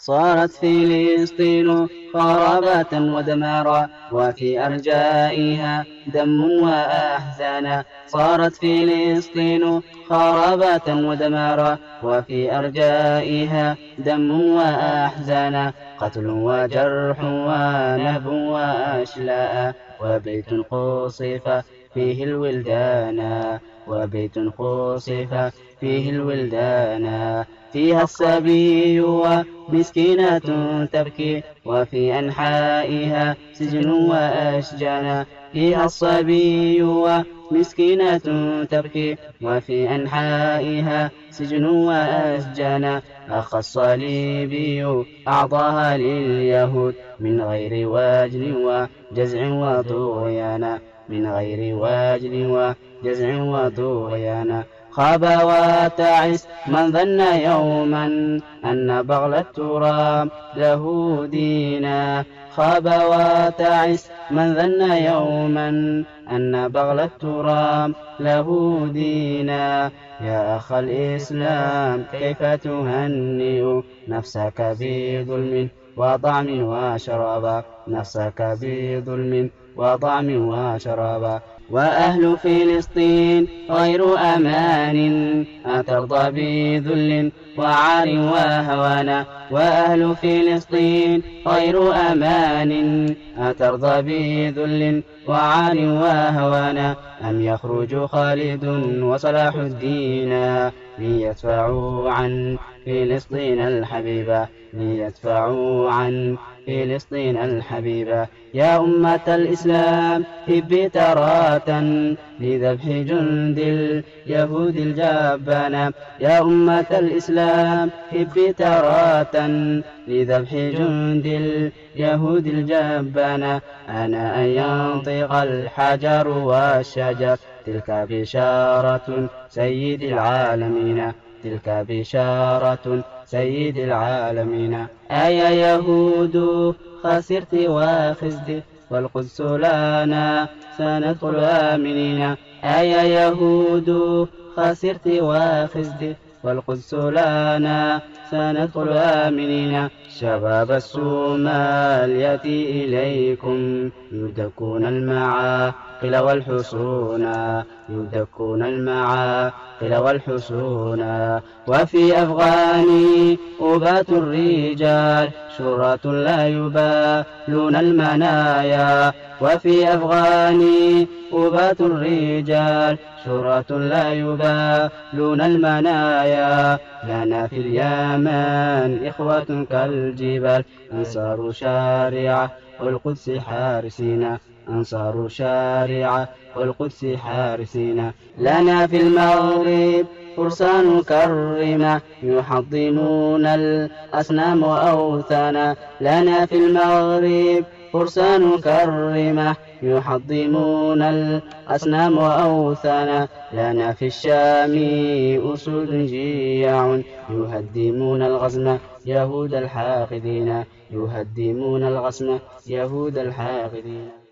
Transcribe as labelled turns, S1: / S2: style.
S1: صارت فلسطين خرابة ودمارا وفي أرجائها دم وأحزانا صارت فلسطين خرابة ودمارا وفي أرجائها دم وأحزانا قتل وجرح ونهب وأشلاء وبيت قصف فيه الولدان. وبيت قصف فيه الولدان. فيها الصبي ومسكينة تبكي وفي أنحائها سجن وأشجان. فيها الصبي ومسكينة تبكي وفي أنحائها سجن وأسجان أخى الصليبي أعطاها لليهود من غير واجل وجزع وطغيان من غير واجل وجزع وطغيان خاب وتعس من ظن يوما أن بغل التراب له دينا خاب وتعس من ظن يوما أن بغل التراب له دينا. يا أخ الإسلام كيف تهنئ نفسك بظلم وطعم وشراب؟ نفسك بظلم وطعم وشراب. وأهل فلسطين غير أمان أترضى بذل وعار وهوانا وأهل فلسطين غير أمان إيمان أترضى به ذل وعار وهوانا أم يخرج خالد وصلاح الدين ليدفعوا عن فلسطين الحبيبة ليدفعوا عن فلسطين الحبيبة. يا أمة الإسلام هب تراة لذبح جند اليهود الجبانة يا أمة الإسلام هب تراة لذبح جند اليهود الجبانة أنا أن ينطق الحجر والشجر. تلك بشارة سيد العالمين تلك بشارة سيد العالمين. أيا يهود خسرت وخزت والقدس لنا سندخل آمنين أيا يهود خسرت وخزت والقدس لنا سندخل آمنين. شباب الصومالية إليكم يدكون المعاقل والحصون يدكون المعاقل والحصون. وفي أفغاني أبات الرجال شرة لا يبالون المنايا. وفي أفغاني أباة الرجال شرة لا يبالون المنايا. لنا في اليمن إخوة كالجبال أنصار شارعة والقدس حارسنا أنصار شارعة والقدس حارسنا لنا في المغرب فرسان كرمة يحطمون الأصنام وأوثانا. لنا في المغرب فرسان كرمة يحطمون الأصنام وأوثانا. لنا في الشام أسود جياع يهدمون الغزم يهود الحاقدين. يهدمون الغزم يهود الحاقدين.